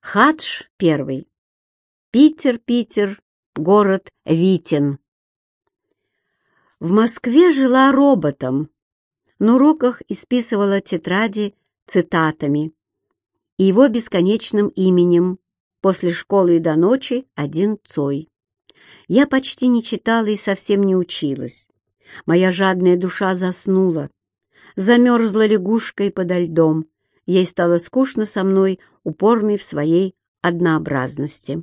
Хадж первый. Питер, Питер, город Витин. В Москве жила роботом, на уроках исписывала тетради цитатами и его бесконечным именем после школы и до ночи один Цой. Я почти не читала и совсем не училась. Моя жадная душа заснула, замерзла лягушкой подо льдом. Ей стало скучно со мной, упорной в своей однообразности.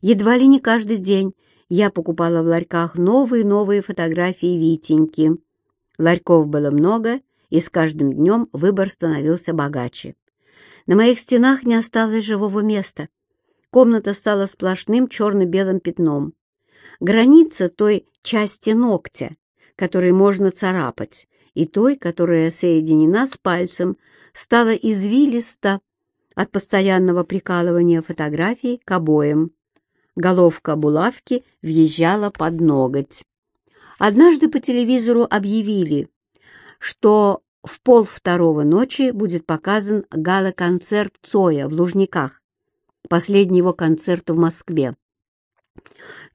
Едва ли не каждый день я покупала в ларьках новые-новые фотографии Витеньки. Ларьков было много, и с каждым днем выбор становился богаче. На моих стенах не осталось живого места. Комната стала сплошным черно-белым пятном. Граница той части ногтя, которой можно царапать, и той, которая соединена с пальцем, стала извилиста от постоянного прикалывания фотографий к обоям. Головка булавки въезжала под ноготь. Однажды по телевизору объявили, что в пол второго ночи будет показан гала-концерт Цоя в Лужниках, последний его концерт в Москве.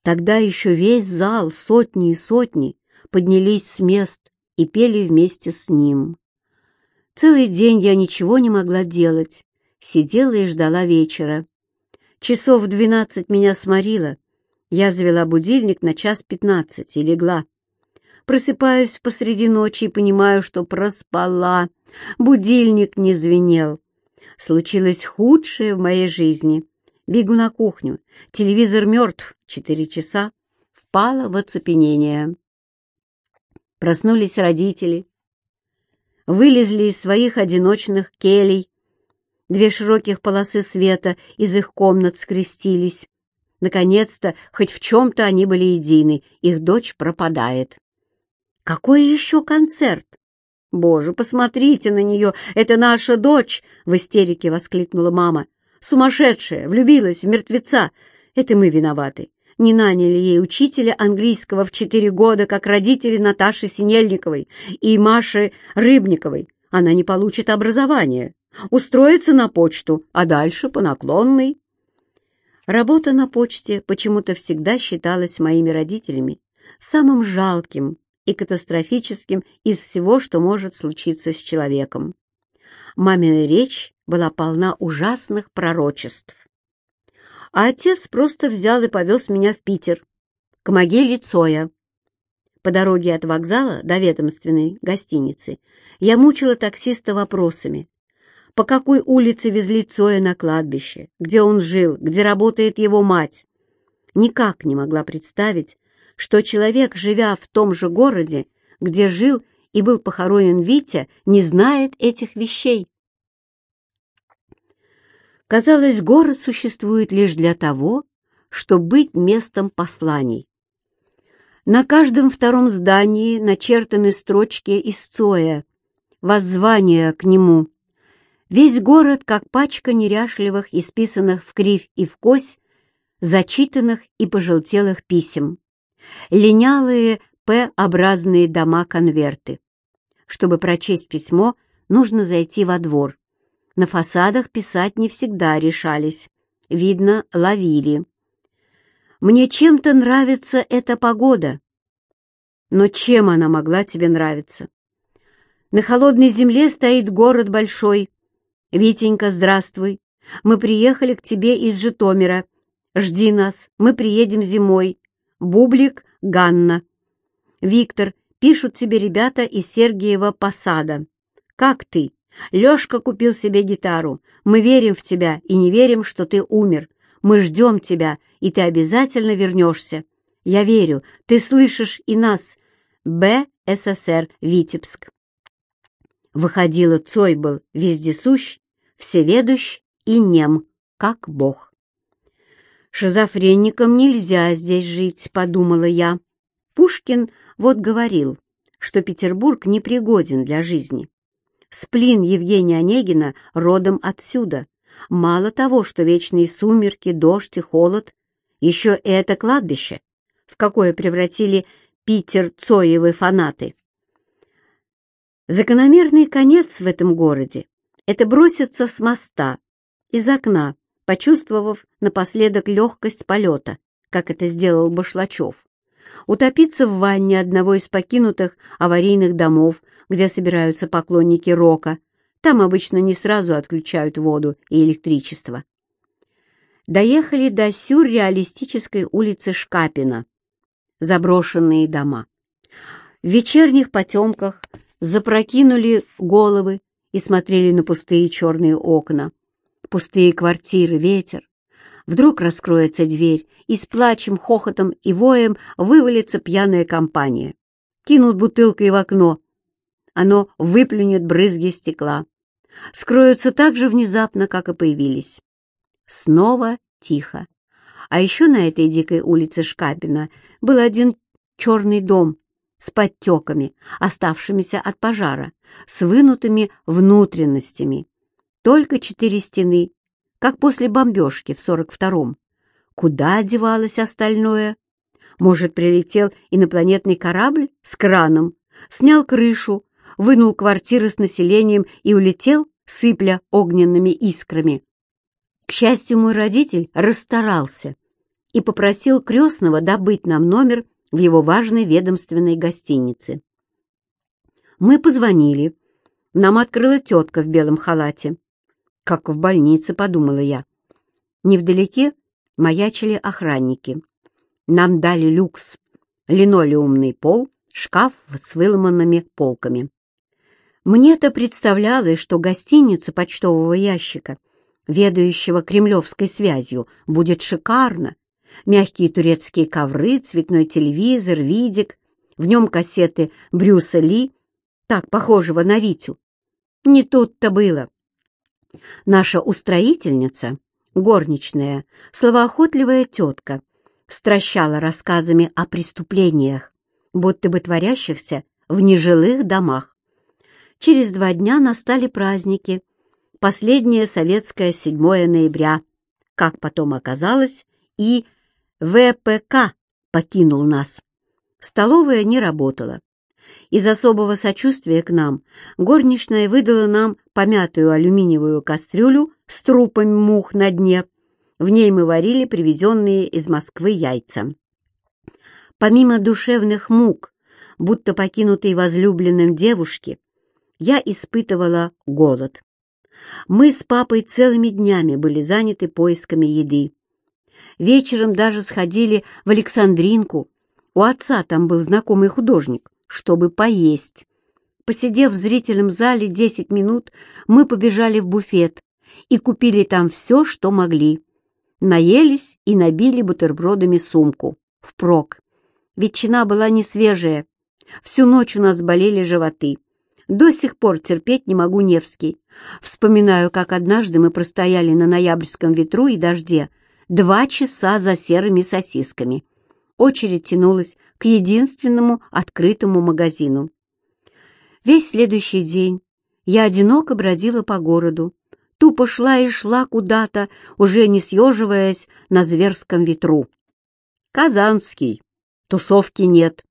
Тогда еще весь зал, сотни и сотни, поднялись с мест и пели вместе с ним. Целый день я ничего не могла делать, сидела и ждала вечера. Часов в двенадцать меня сморило. Я завела будильник на час пятнадцать и легла. Просыпаюсь посреди ночи и понимаю, что проспала. Будильник не звенел. Случилось худшее в моей жизни. Бегу на кухню. Телевизор мертв. Четыре часа. Впала в оцепенение. Проснулись родители. Вылезли из своих одиночных келей. Две широких полосы света из их комнат скрестились. Наконец-то, хоть в чем-то они были едины, их дочь пропадает. Какой еще концерт? Боже, посмотрите на нее, это наша дочь! В истерике воскликнула мама. Сумасшедшая, влюбилась в мертвеца. Это мы виноваты не наняли ей учителя английского в четыре года, как родители Наташи Синельниковой и Маши Рыбниковой. Она не получит образование, устроится на почту, а дальше по наклонной. Работа на почте почему-то всегда считалась моими родителями самым жалким и катастрофическим из всего, что может случиться с человеком. Мамина речь была полна ужасных пророчеств а отец просто взял и повез меня в Питер, к могиле Цоя. По дороге от вокзала до ведомственной гостиницы я мучила таксиста вопросами. По какой улице везли Цоя на кладбище, где он жил, где работает его мать. Никак не могла представить, что человек, живя в том же городе, где жил и был похоронен Витя, не знает этих вещей. Казалось, город существует лишь для того, чтобы быть местом посланий. На каждом втором здании начертаны строчки из Цоя, воззвания к нему. Весь город, как пачка неряшливых, исписанных в кривь и в кось, зачитанных и пожелтелых писем. Линялые П-образные дома-конверты. Чтобы прочесть письмо, нужно зайти во двор. На фасадах писать не всегда решались. Видно, ловили. «Мне чем-то нравится эта погода». Но чем она могла тебе нравиться? На холодной земле стоит город большой. Витенька, здравствуй. Мы приехали к тебе из Житомира. Жди нас, мы приедем зимой. Бублик, Ганна. Виктор, пишут тебе ребята из Сергиева Посада. Как ты? Лёшка купил себе гитару. Мы верим в тебя и не верим, что ты умер. Мы ждем тебя, и ты обязательно вернешься. Я верю, ты слышишь и нас. Б. СССР, Витебск. Выходило, Цой был вездесущ, всеведущ и нем, как Бог. «Шизофреникам нельзя здесь жить», — подумала я. Пушкин вот говорил, что Петербург непригоден для жизни. Сплин Евгения Онегина родом отсюда. Мало того, что вечные сумерки, дождь и холод, еще и это кладбище, в какое превратили Питер Цоевы фанаты. Закономерный конец в этом городе — это броситься с моста, из окна, почувствовав напоследок легкость полета, как это сделал Башлачев, утопиться в ванне одного из покинутых аварийных домов, где собираются поклонники рока. Там обычно не сразу отключают воду и электричество. Доехали до сюрреалистической улицы Шкапина. Заброшенные дома. В вечерних потемках запрокинули головы и смотрели на пустые черные окна. Пустые квартиры, ветер. Вдруг раскроется дверь, и с плачем, хохотом и воем вывалится пьяная компания. Кинут бутылкой в окно. Оно выплюнет брызги стекла. Скроются так же внезапно, как и появились. Снова тихо. А еще на этой дикой улице Шкапина был один черный дом с подтеками, оставшимися от пожара, с вынутыми внутренностями. Только четыре стены, как после бомбежки в 42-м. Куда девалось остальное? Может, прилетел инопланетный корабль с краном, снял крышу, вынул квартиры с населением и улетел, сыпля огненными искрами. К счастью, мой родитель расстарался и попросил крестного добыть нам номер в его важной ведомственной гостинице. Мы позвонили. Нам открыла тетка в белом халате. Как в больнице, подумала я. Невдалеке маячили охранники. Нам дали люкс, линолеумный пол, шкаф с выломанными полками. Мне-то представлялось, что гостиница почтового ящика, ведающего кремлевской связью, будет шикарно. Мягкие турецкие ковры, цветной телевизор, видик, в нем кассеты Брюса Ли, так похожего на Витю. Не тут-то было. Наша устроительница, горничная, словоохотливая тетка, стращала рассказами о преступлениях, будто бы творящихся в нежилых домах. Через два дня настали праздники. Последнее советское 7 ноября, как потом оказалось, и ВПК покинул нас. Столовая не работала. Из особого сочувствия к нам горничная выдала нам помятую алюминиевую кастрюлю с трупами мух на дне. В ней мы варили привезенные из Москвы яйца. Помимо душевных мук, будто покинутой возлюбленным девушки, я испытывала голод. Мы с папой целыми днями были заняты поисками еды. Вечером даже сходили в Александринку. У отца там был знакомый художник чтобы поесть. Посидев в зрительном зале 10 минут, мы побежали в буфет и купили там все, что могли. Наелись и набили бутербродами сумку. Впрок. Ветчина была не свежая. Всю ночь у нас болели животы. До сих пор терпеть не могу Невский. Вспоминаю, как однажды мы простояли на ноябрьском ветру и дожде два часа за серыми сосисками. Очередь тянулась к единственному открытому магазину. Весь следующий день я одиноко бродила по городу, тупо шла и шла куда-то, уже не съеживаясь на зверском ветру. Казанский. Тусовки нет.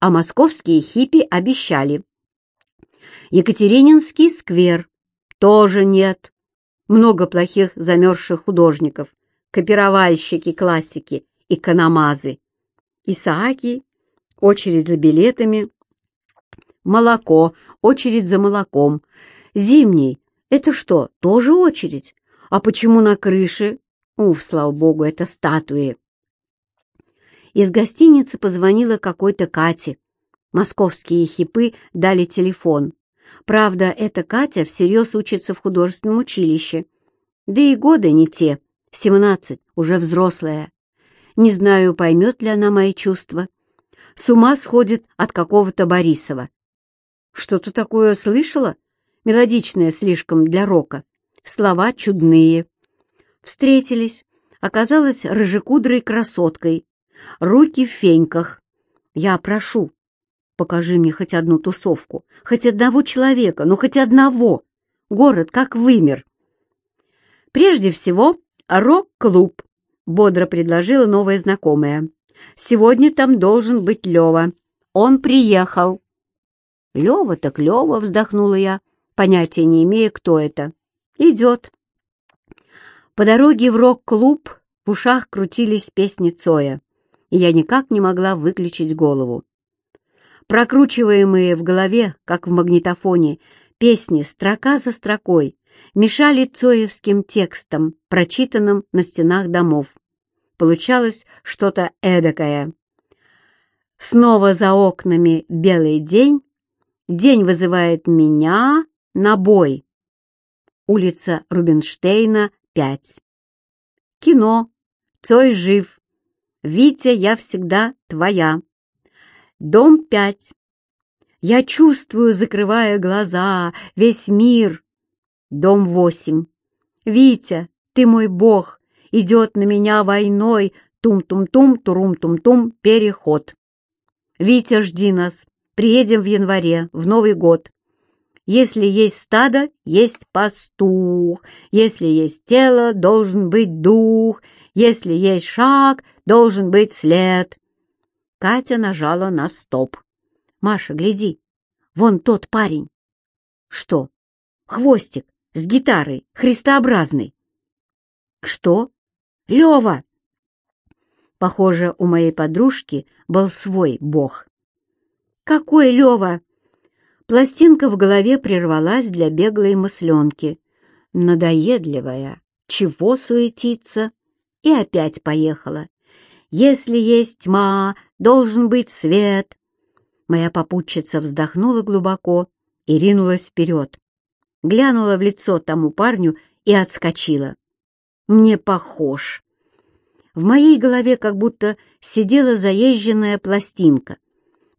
А московские хиппи обещали. Екатерининский сквер. Тоже нет. Много плохих замерзших художников, копировальщики классики, икономазы. Исааки, очередь за билетами, молоко, очередь за молоком. Зимний — это что, тоже очередь? А почему на крыше? Уф, слава богу, это статуи. Из гостиницы позвонила какой-то Кате. Московские хипы дали телефон. Правда, эта Катя всерьез учится в художественном училище. Да и годы не те, семнадцать, уже взрослая. Не знаю, поймет ли она мои чувства. С ума сходит от какого-то Борисова. Что-то такое слышала? Мелодичное слишком для рока. Слова чудные. Встретились. Оказалась рыжекудрой красоткой. Руки в феньках. Я прошу, покажи мне хоть одну тусовку, хоть одного человека, ну хоть одного. Город как вымер. Прежде всего, рок-клуб. — бодро предложила новая знакомая. «Сегодня там должен быть Лева. Он приехал». «Лева так Лева», — вздохнула я, понятия не имея, кто это. «Идет». По дороге в рок-клуб в ушах крутились песни Цоя, и я никак не могла выключить голову. Прокручиваемые в голове, как в магнитофоне, песни строка за строкой мешали цоевским текстам, прочитанным на стенах домов. Получалось что-то эдакое. Снова за окнами белый день, день вызывает меня на бой. Улица Рубинштейна, 5. Кино. Цой жив. Витя, я всегда твоя. Дом 5. Я чувствую, закрывая глаза, весь мир. Дом 8. Витя, ты мой бог, идет на меня войной, тум-тум-тум, турум-тум-тум, переход. Витя, жди нас, приедем в январе, в Новый год. Если есть стадо, есть пастух. Если есть тело, должен быть дух. Если есть шаг, должен быть след. Катя нажала на стоп. «Маша, гляди, вон тот парень». «Что?» «Хвостик с гитарой, христообразный». «Что?» «Лева!» Похоже, у моей подружки был свой бог. «Какой Лева?» Пластинка в голове прервалась для беглой мысленки. Надоедливая, чего суетиться? И опять поехала. Если есть тьма, должен быть свет. Моя попутчица вздохнула глубоко и ринулась вперед. Глянула в лицо тому парню и отскочила. Не похож. В моей голове как будто сидела заезженная пластинка.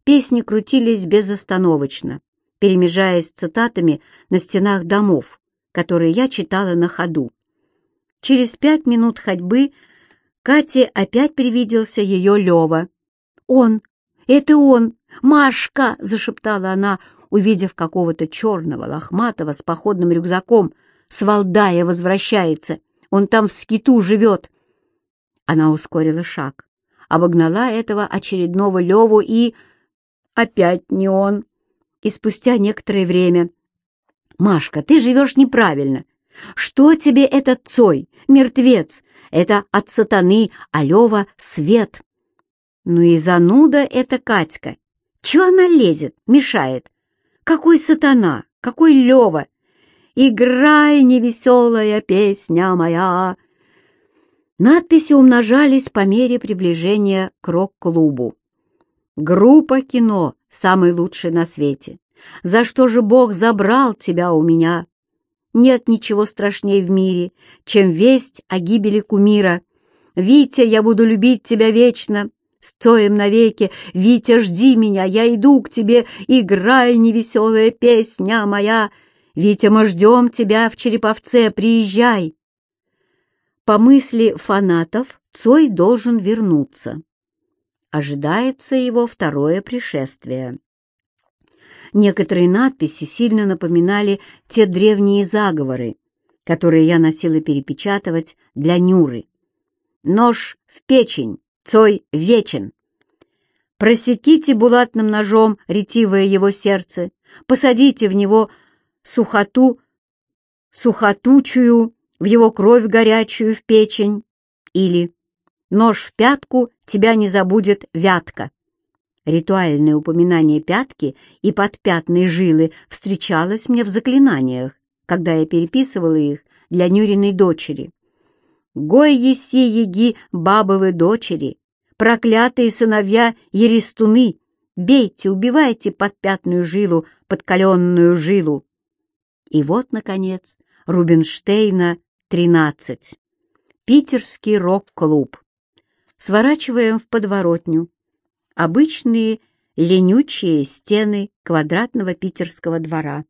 Песни крутились безостановочно перемежаясь цитатами на стенах домов, которые я читала на ходу. Через пять минут ходьбы Кате опять привиделся ее Лева. «Он! Это он! Машка!» — зашептала она, увидев какого-то черного, лохматого, с походным рюкзаком. «С Валдая возвращается! Он там в скиту живет!» Она ускорила шаг, обогнала этого очередного Леву и... Опять не он и спустя некоторое время. «Машка, ты живешь неправильно. Что тебе этот Цой, мертвец? Это от сатаны, а Лева — свет». Ну и зануда эта Катька. Чего она лезет, мешает? Какой сатана, какой Лева? Играй, невеселая песня моя. Надписи умножались по мере приближения к рок-клубу. Группа кино самый лучший на свете. За что же Бог забрал тебя у меня? Нет ничего страшнее в мире, чем весть о гибели кумира. Витя, я буду любить тебя вечно, стоем навеки. Витя, жди меня, я иду к тебе, играй, невеселая песня моя. Витя, мы ждем тебя в Череповце, приезжай. По мысли фанатов, Цой должен вернуться ожидается его второе пришествие. Некоторые надписи сильно напоминали те древние заговоры, которые я носила перепечатывать для Нюры. «Нож в печень, Цой вечен». Просеките булатным ножом ретивое его сердце, посадите в него сухоту, сухотучую, в его кровь горячую в печень. Или Нож в пятку тебя не забудет вятка. Ритуальное упоминание пятки и подпятной жилы встречалось мне в заклинаниях, когда я переписывала их для Нюриной дочери. «Гой еси еги бабовы дочери, проклятые сыновья ерестуны, бейте, убивайте подпятную жилу, подкаленную жилу». И вот, наконец, Рубинштейна, 13. Питерский рок-клуб сворачиваем в подворотню. Обычные ленючие стены квадратного питерского двора.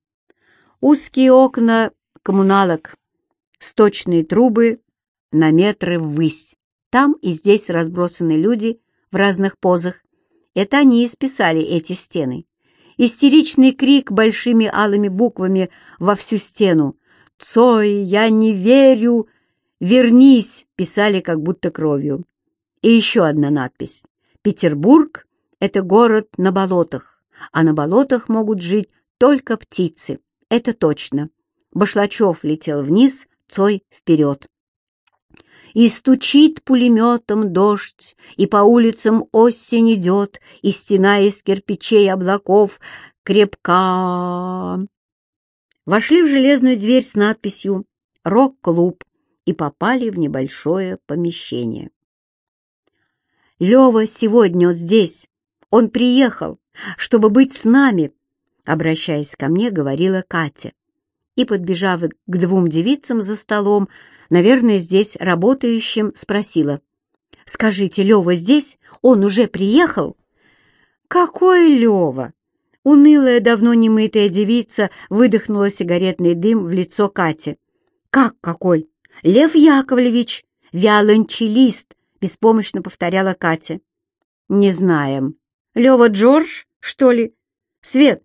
Узкие окна коммуналок, сточные трубы на метры ввысь. Там и здесь разбросаны люди в разных позах. Это они исписали эти стены. Истеричный крик большими алыми буквами во всю стену. «Цой, я не верю! Вернись!» писали как будто кровью. И еще одна надпись. Петербург — это город на болотах, а на болотах могут жить только птицы. Это точно. Башлачев летел вниз, Цой вперед. И стучит пулеметом дождь, и по улицам осень идет, и стена из кирпичей облаков крепка. Вошли в железную дверь с надписью «Рок-клуб» и попали в небольшое помещение. «Лева сегодня вот здесь. Он приехал, чтобы быть с нами», — обращаясь ко мне, говорила Катя. И, подбежав к двум девицам за столом, наверное, здесь работающим, спросила. «Скажите, Лева здесь? Он уже приехал?» «Какой Лева?» Унылая, давно немытая девица выдохнула сигаретный дым в лицо Кати. «Как какой? Лев Яковлевич, виолончелист!» — беспомощно повторяла Катя. «Не знаем. Лева Джордж, что ли? Свет,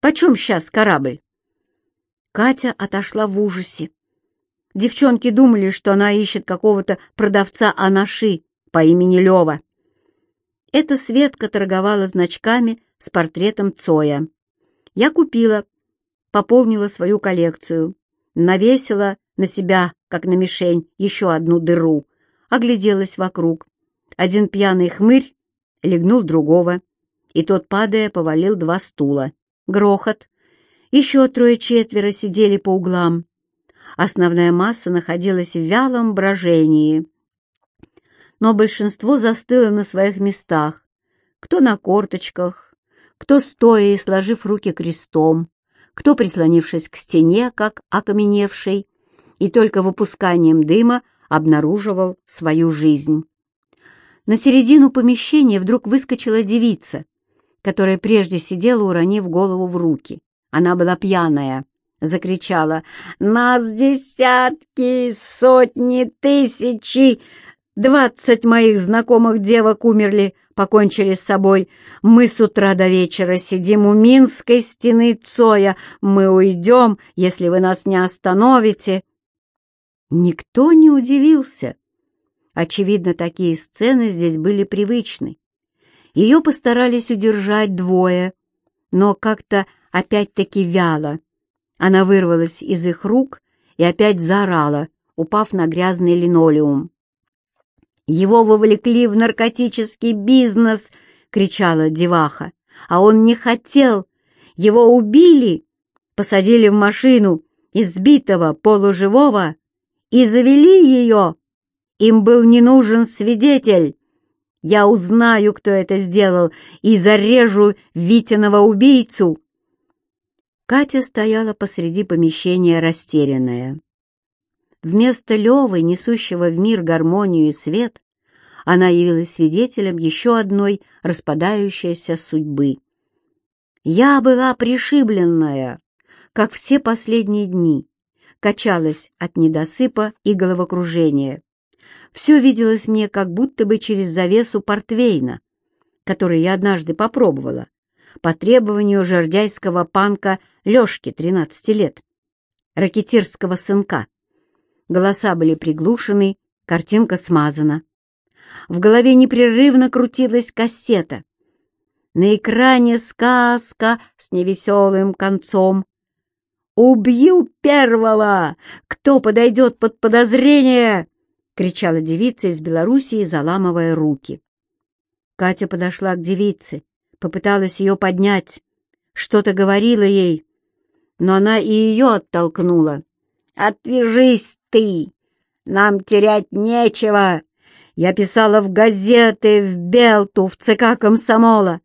почем сейчас корабль?» Катя отошла в ужасе. Девчонки думали, что она ищет какого-то продавца анаши по имени Лева. Эта Светка торговала значками с портретом Цоя. Я купила, пополнила свою коллекцию, навесила на себя, как на мишень, еще одну дыру, огляделась вокруг. Один пьяный хмырь легнул другого, и тот, падая, повалил два стула. Грохот. Еще трое-четверо сидели по углам. Основная масса находилась в вялом брожении. Но большинство застыло на своих местах, кто на корточках, кто стоя и сложив руки крестом, кто прислонившись к стене, как окаменевший, и только выпусканием дыма обнаруживал свою жизнь. На середину помещения вдруг выскочила девица, которая прежде сидела, уронив голову в руки. Она была пьяная, закричала «Нас десятки, сотни, тысячи! Двадцать моих знакомых девок умерли, покончили с собой. Мы с утра до вечера сидим у Минской стены Цоя. Мы уйдем, если вы нас не остановите». Никто не удивился. Очевидно, такие сцены здесь были привычны. Ее постарались удержать двое, но как-то опять-таки вяло. Она вырвалась из их рук и опять заорала, упав на грязный линолеум. «Его вовлекли в наркотический бизнес!» — кричала деваха. «А он не хотел! Его убили! Посадили в машину избитого, полуживого и завели ее. Им был не нужен свидетель. Я узнаю, кто это сделал, и зарежу Витиного убийцу. Катя стояла посреди помещения растерянная. Вместо Левы, несущего в мир гармонию и свет, она явилась свидетелем еще одной распадающейся судьбы. Я была пришибленная, как все последние дни, качалась от недосыпа и головокружения. Все виделось мне как будто бы через завесу портвейна, который я однажды попробовала, по требованию жердяйского панка Лешки, 13 лет, ракетирского сынка. Голоса были приглушены, картинка смазана. В голове непрерывно крутилась кассета. На экране сказка с невеселым концом. «Убью первого! Кто подойдет под подозрение?» — кричала девица из Белоруссии, заламывая руки. Катя подошла к девице, попыталась ее поднять, что-то говорила ей, но она и ее оттолкнула. «Отвяжись ты! Нам терять нечего! Я писала в газеты, в Белту, в ЦК комсомола,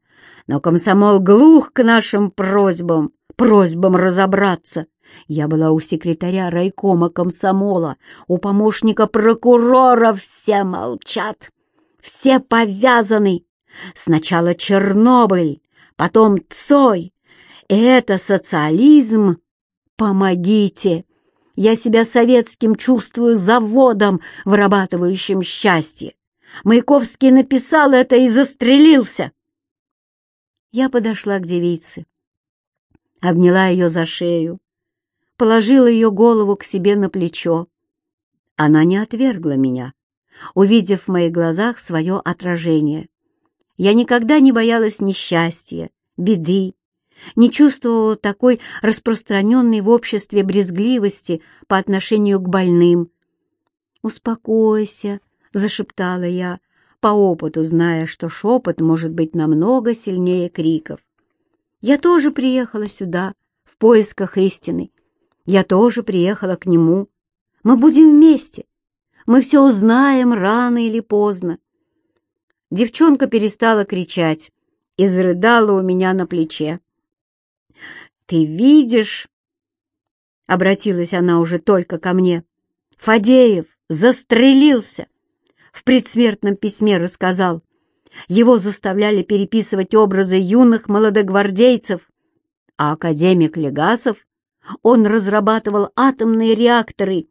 но комсомол глух к нашим просьбам просьбам разобраться. Я была у секретаря райкома комсомола, у помощника прокурора, все молчат, все повязаны. Сначала Чернобыль, потом Цой. Это социализм. Помогите! Я себя советским чувствую заводом, вырабатывающим счастье. Маяковский написал это и застрелился. Я подошла к девице обняла ее за шею, положила ее голову к себе на плечо. Она не отвергла меня, увидев в моих глазах свое отражение. Я никогда не боялась несчастья, беды, не чувствовала такой распространенной в обществе брезгливости по отношению к больным. «Успокойся», — зашептала я, по опыту зная, что шепот может быть намного сильнее криков. «Я тоже приехала сюда, в поисках истины. Я тоже приехала к нему. Мы будем вместе. Мы все узнаем рано или поздно». Девчонка перестала кричать и зарыдала у меня на плече. «Ты видишь?» — обратилась она уже только ко мне. «Фадеев застрелился!» В предсмертном письме рассказал. Его заставляли переписывать образы юных молодогвардейцев. А академик Легасов, он разрабатывал атомные реакторы.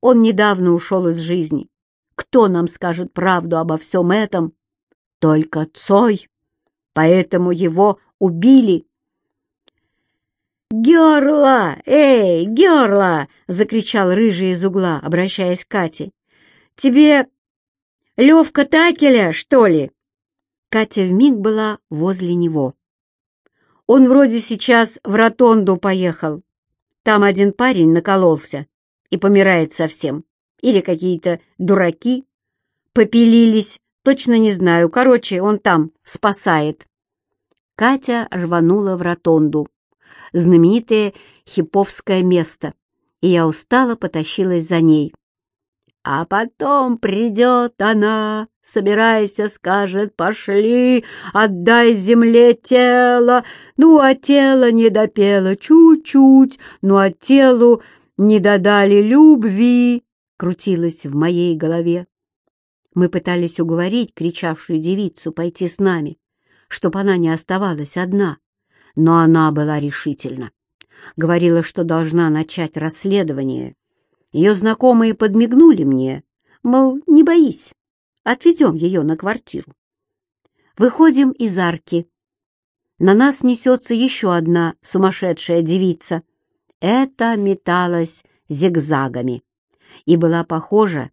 Он недавно ушел из жизни. Кто нам скажет правду обо всем этом? Только Цой. Поэтому его убили. «Герла! Эй, Герла!» — закричал рыжий из угла, обращаясь к Кате. «Тебе Левка Такеля, что ли?» Катя вмиг была возле него. «Он вроде сейчас в ротонду поехал. Там один парень накололся и помирает совсем. Или какие-то дураки попилились, точно не знаю. Короче, он там спасает». Катя рванула в ротонду знаменитое Хиповское место, и я устало потащилась за ней. А потом придет она, собирайся, скажет, пошли, отдай земле тело. Ну, а тело не допело чуть-чуть, ну, а телу не додали любви, крутилось в моей голове. Мы пытались уговорить кричавшую девицу пойти с нами, чтоб она не оставалась одна но она была решительна. Говорила, что должна начать расследование. Ее знакомые подмигнули мне, мол, не боись, отведем ее на квартиру. Выходим из арки. На нас несется еще одна сумасшедшая девица. Это металась зигзагами и была похожа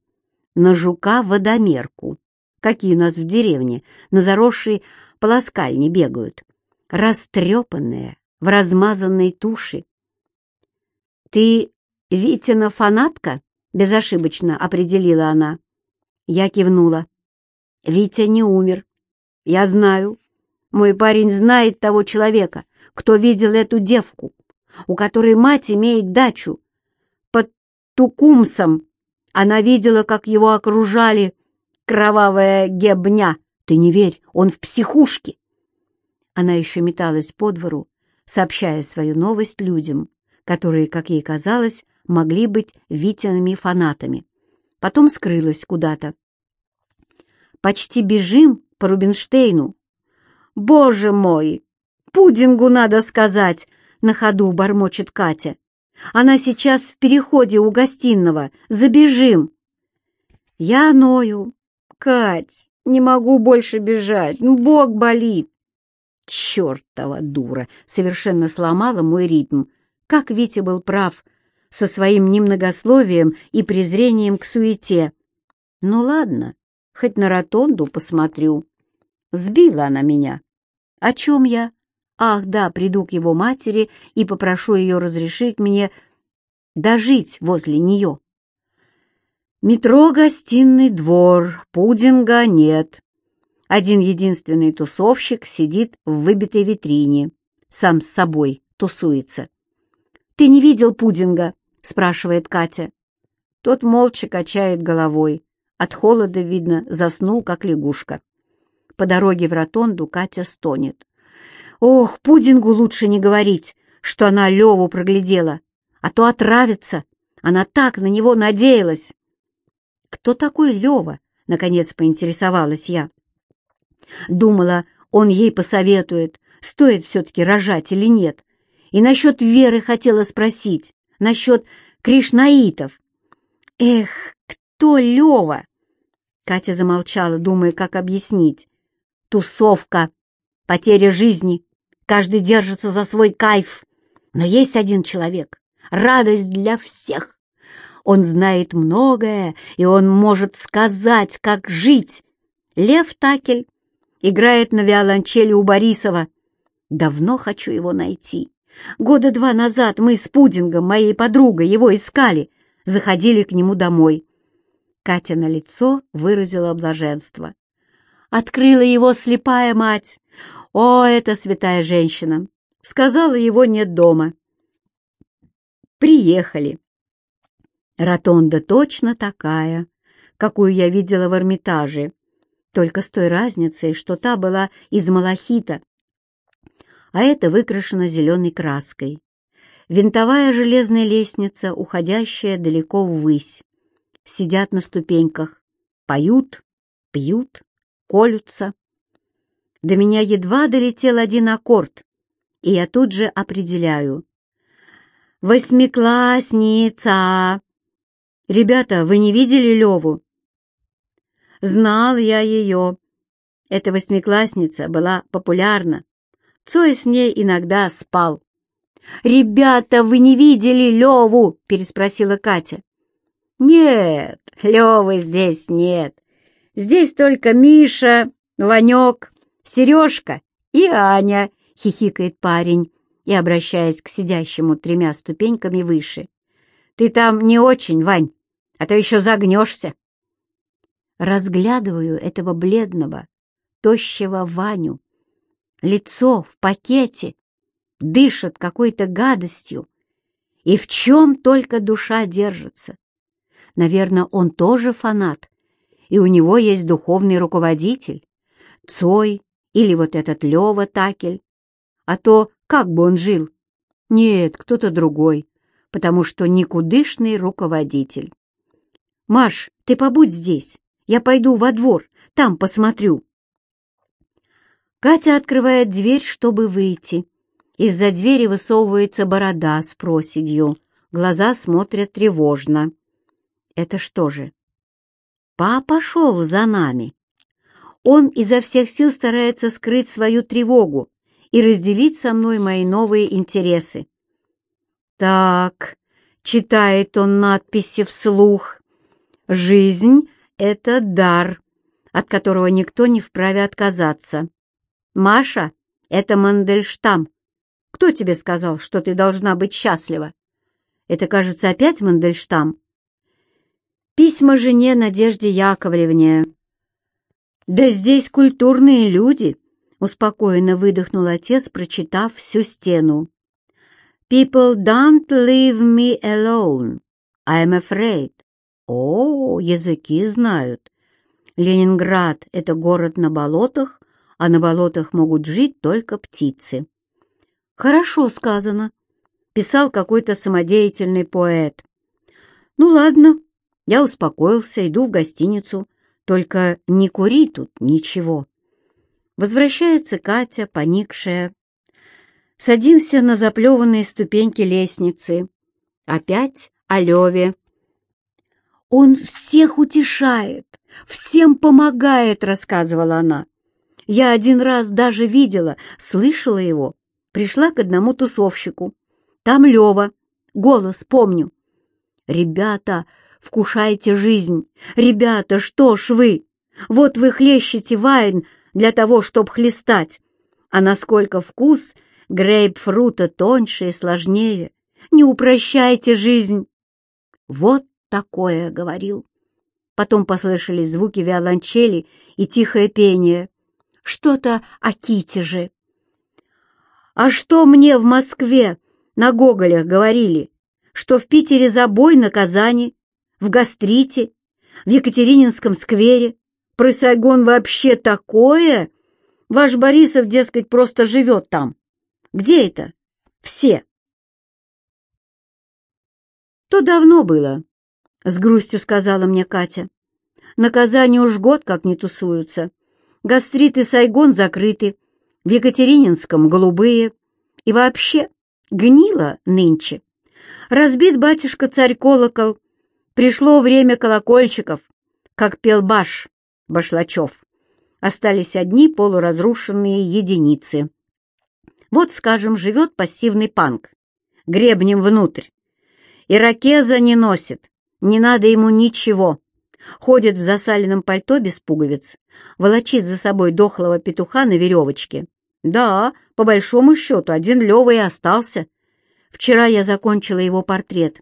на жука-водомерку, какие у нас в деревне на заросшей полоскальне бегают растрепанная, в размазанной туши. «Ты Витина фанатка?» — безошибочно определила она. Я кивнула. «Витя не умер. Я знаю. Мой парень знает того человека, кто видел эту девку, у которой мать имеет дачу. Под Тукумсом она видела, как его окружали кровавая гебня. Ты не верь, он в психушке. Она еще металась по двору, сообщая свою новость людям, которые, как ей казалось, могли быть Витиными фанатами. Потом скрылась куда-то. «Почти бежим по Рубинштейну». «Боже мой! Пудингу надо сказать!» — на ходу бормочет Катя. «Она сейчас в переходе у гостиного. Забежим!» «Я ною. Кать, не могу больше бежать. Ну, бок болит. Чертова дура! Совершенно сломала мой ритм. Как Витя был прав со своим немногословием и презрением к суете. Ну ладно, хоть на ротонду посмотрю. Сбила она меня. О чем я? Ах, да, приду к его матери и попрошу ее разрешить мне дожить возле нее. Метро, гостиный двор, пудинга нет. Один единственный тусовщик сидит в выбитой витрине, сам с собой тусуется. «Ты не видел пудинга?» — спрашивает Катя. Тот молча качает головой. От холода, видно, заснул, как лягушка. По дороге в ротонду Катя стонет. «Ох, пудингу лучше не говорить, что она Леву проглядела, а то отравится. Она так на него надеялась». «Кто такой Лева?» — наконец поинтересовалась я. Думала, он ей посоветует, стоит все-таки рожать или нет. И насчет веры хотела спросить, насчет кришнаитов. Эх, кто Лева? Катя замолчала, думая, как объяснить. Тусовка, потеря жизни, каждый держится за свой кайф. Но есть один человек, радость для всех. Он знает многое, и он может сказать, как жить. Лев Такель играет на виолончели у Борисова. Давно хочу его найти. Года два назад мы с Пудингом, моей подругой, его искали, заходили к нему домой. Катя на лицо выразила блаженство. Открыла его слепая мать. О, это святая женщина! Сказала, его нет дома. Приехали. Ротонда точно такая, какую я видела в Эрмитаже, только с той разницей, что та была из малахита, а эта выкрашена зеленой краской. Винтовая железная лестница, уходящая далеко ввысь. Сидят на ступеньках, поют, пьют, колются. До меня едва долетел один аккорд, и я тут же определяю. «Восьмиклассница!» «Ребята, вы не видели Леву?» Знал я ее. Эта восьмиклассница была популярна. Цой с ней иногда спал. «Ребята, вы не видели Леву?» — переспросила Катя. «Нет, Левы здесь нет. Здесь только Миша, Ванек, Сережка и Аня», — хихикает парень и обращаясь к сидящему тремя ступеньками выше. «Ты там не очень, Вань, а то еще загнешься» разглядываю этого бледного, тощего Ваню. Лицо в пакете, дышит какой-то гадостью. И в чем только душа держится. Наверное, он тоже фанат, и у него есть духовный руководитель, Цой или вот этот Лева Такель. А то как бы он жил? Нет, кто-то другой, потому что никудышный руководитель. «Маш, ты побудь здесь, я пойду во двор, там посмотрю». Катя открывает дверь, чтобы выйти. Из-за двери высовывается борода с проседью. Глаза смотрят тревожно. Это что же? Папа шел за нами. Он изо всех сил старается скрыть свою тревогу и разделить со мной мои новые интересы. Так, читает он надписи вслух. «Жизнь это дар, от которого никто не вправе отказаться. Маша — это Мандельштам. Кто тебе сказал, что ты должна быть счастлива? Это, кажется, опять Мандельштам. Письма жене Надежде Яковлевне. Да здесь культурные люди, успокоенно выдохнул отец, прочитав всю стену. People don't leave me alone. I'm afraid. О, языки знают. Ленинград — это город на болотах, а на болотах могут жить только птицы. Хорошо сказано, писал какой-то самодеятельный поэт. Ну ладно, я успокоился, иду в гостиницу, только не кури тут ничего. Возвращается Катя, поникшая. Садимся на заплеванные ступеньки лестницы. Опять о Леве. «Он всех утешает, всем помогает», — рассказывала она. «Я один раз даже видела, слышала его. Пришла к одному тусовщику. Там Лева. Голос помню. «Ребята, вкушайте жизнь! Ребята, что ж вы? Вот вы хлещете вайн для того, чтобы хлестать. А насколько вкус грейпфрута тоньше и сложнее. Не упрощайте жизнь!» Вот такое говорил. Потом послышались звуки виолончели и тихое пение. Что-то о Китеже. А что мне в Москве на Гоголях говорили? Что в Питере забой на Казани, в Гастрите, в Екатерининском сквере. Про Сайгон вообще такое? Ваш Борисов, дескать, просто живет там. Где это? Все. То давно было, — с грустью сказала мне Катя. «Наказание уж год как не тусуются. Гастрит и Сайгон закрыты, в Екатерининском — голубые. И вообще гнило нынче. Разбит батюшка царь-колокол. Пришло время колокольчиков, как пел Баш, Башлачев. Остались одни полуразрушенные единицы. Вот, скажем, живет пассивный панк, гребнем внутрь. Иракеза не носит, не надо ему ничего. Ходит в засаленном пальто без пуговиц, волочит за собой дохлого петуха на веревочке. Да, по большому счету, один Лева и остался. Вчера я закончила его портрет.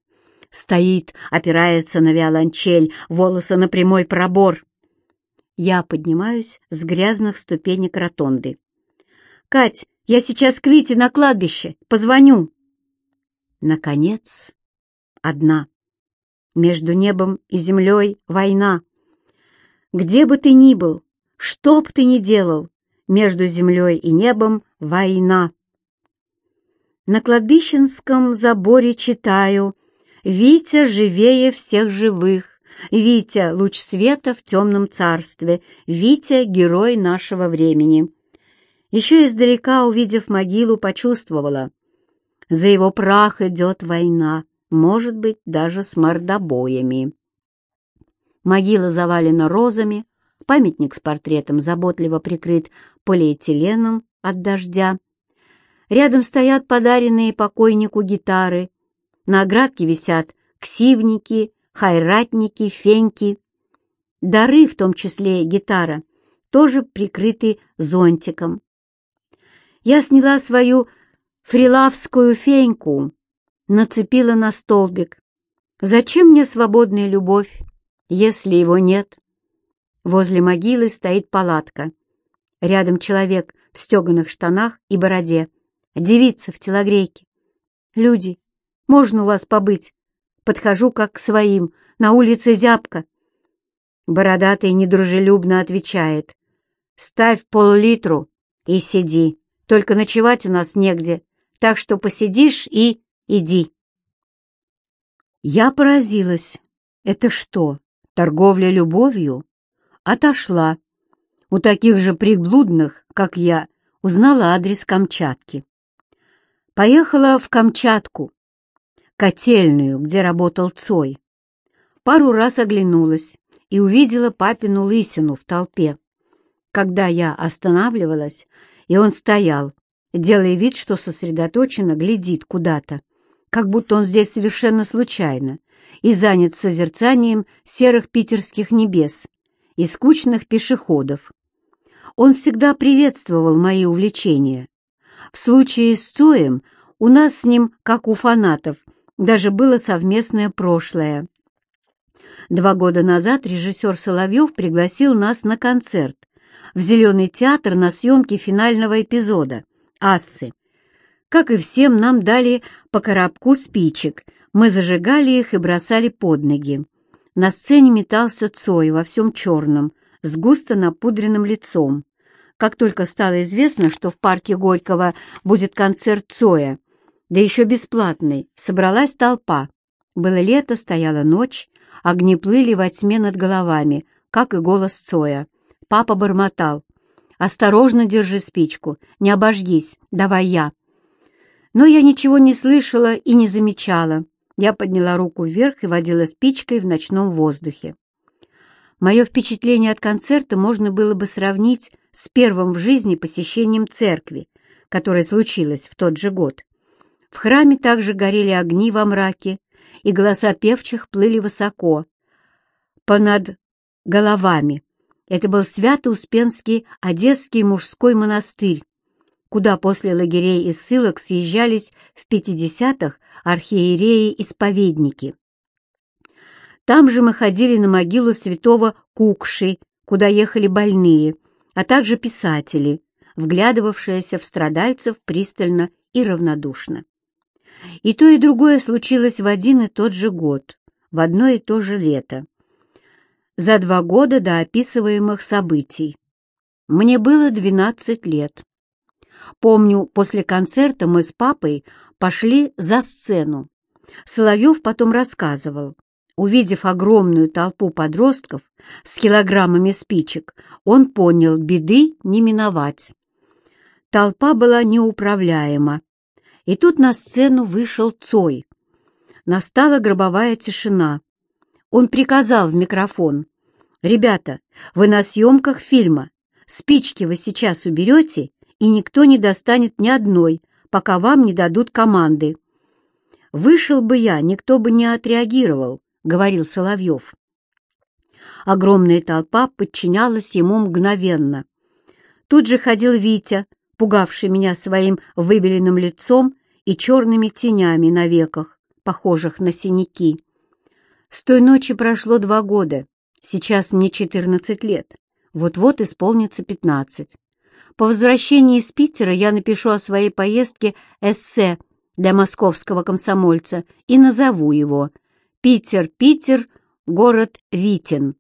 Стоит, опирается на виолончель, волосы на прямой пробор. Я поднимаюсь с грязных ступенек ротонды. «Кать, я сейчас к Вите на кладбище. Позвоню». Наконец, одна. Между небом и землей война. Где бы ты ни был, что б ты ни делал, между землей и небом война. На кладбищенском заборе читаю «Витя живее всех живых, Витя — луч света в темном царстве, Витя — герой нашего времени». Еще издалека, увидев могилу, почувствовала. За его прах идет война, может быть, даже с мордобоями. Могила завалена розами, памятник с портретом заботливо прикрыт полиэтиленом от дождя. Рядом стоят подаренные покойнику гитары. На оградке висят ксивники, хайратники, феньки. Дары, в том числе гитара, тоже прикрыты зонтиком. Я сняла свою фрилавскую феньку, нацепила на столбик. Зачем мне свободная любовь, если его нет? Возле могилы стоит палатка. Рядом человек в стеганых штанах и бороде девица в телогрейке. «Люди, можно у вас побыть?» Подхожу как к своим, на улице зябко. Бородатый недружелюбно отвечает. «Ставь пол-литру и сиди, только ночевать у нас негде, так что посидишь и иди». Я поразилась. Это что, торговля любовью? Отошла. У таких же приблудных, как я, узнала адрес Камчатки. Поехала в Камчатку, котельную, где работал Цой. Пару раз оглянулась и увидела папину лысину в толпе. Когда я останавливалась, и он стоял, делая вид, что сосредоточенно глядит куда-то, как будто он здесь совершенно случайно и занят созерцанием серых питерских небес и скучных пешеходов. Он всегда приветствовал мои увлечения, в случае с Цоем у нас с ним, как у фанатов, даже было совместное прошлое. Два года назад режиссер Соловьев пригласил нас на концерт в Зеленый театр на съемке финального эпизода «Ассы». Как и всем, нам дали по коробку спичек, мы зажигали их и бросали под ноги. На сцене метался Цой во всем черном, с густо напудренным лицом. Как только стало известно, что в парке Горького будет концерт Цоя, да еще бесплатный, собралась толпа. Было лето, стояла ночь, огни плыли во тьме над головами, как и голос Цоя. Папа бормотал. «Осторожно держи спичку, не обожгись, давай я». Но я ничего не слышала и не замечала. Я подняла руку вверх и водила спичкой в ночном воздухе. Мое впечатление от концерта можно было бы сравнить с первым в жизни посещением церкви, которое случилось в тот же год. В храме также горели огни во мраке, и голоса певчих плыли высоко, понад головами. Это был Свято-Успенский Одесский мужской монастырь, куда после лагерей и ссылок съезжались в 50-х архиереи-исповедники. Там же мы ходили на могилу святого Кукши, куда ехали больные, а также писатели, вглядывавшиеся в страдальцев пристально и равнодушно. И то, и другое случилось в один и тот же год, в одно и то же лето. За два года до описываемых событий. Мне было 12 лет. Помню, после концерта мы с папой пошли за сцену. Соловьев потом рассказывал. Увидев огромную толпу подростков с килограммами спичек, он понял, беды не миновать. Толпа была неуправляема. И тут на сцену вышел Цой. Настала гробовая тишина. Он приказал в микрофон. «Ребята, вы на съемках фильма. Спички вы сейчас уберете, и никто не достанет ни одной, пока вам не дадут команды. Вышел бы я, никто бы не отреагировал. — говорил Соловьев. Огромная толпа подчинялась ему мгновенно. Тут же ходил Витя, пугавший меня своим выбеленным лицом и черными тенями на веках, похожих на синяки. С той ночи прошло два года, сейчас мне 14 лет, вот-вот исполнится 15. По возвращении из Питера я напишу о своей поездке эссе для московского комсомольца и назову его «Питер, Питер, город Витин».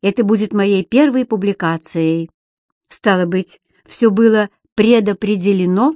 Это будет моей первой публикацией. Стало быть, все было предопределено